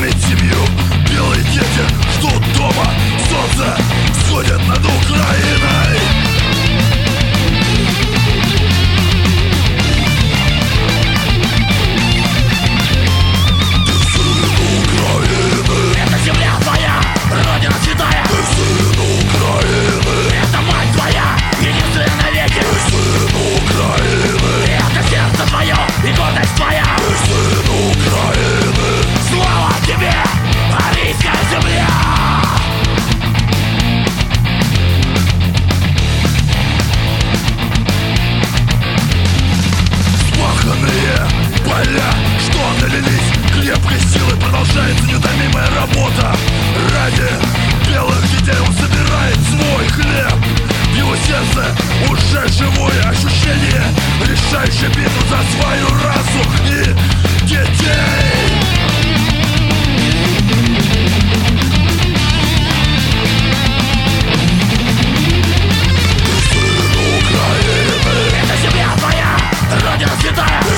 кормит семью. Белые дети ждут дома? Солнце сходит над Украиной. поля Что налились крепкой силы Продолжается неутомимая работа. Ради белых детей он собирает свой хлеб. В его сердце уже живое ощущение Решающее битву за свою расу и детей. Это земля твоя, родина святая.